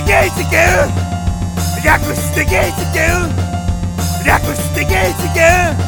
gate again! Yakma the gate again! Yakma the gate again!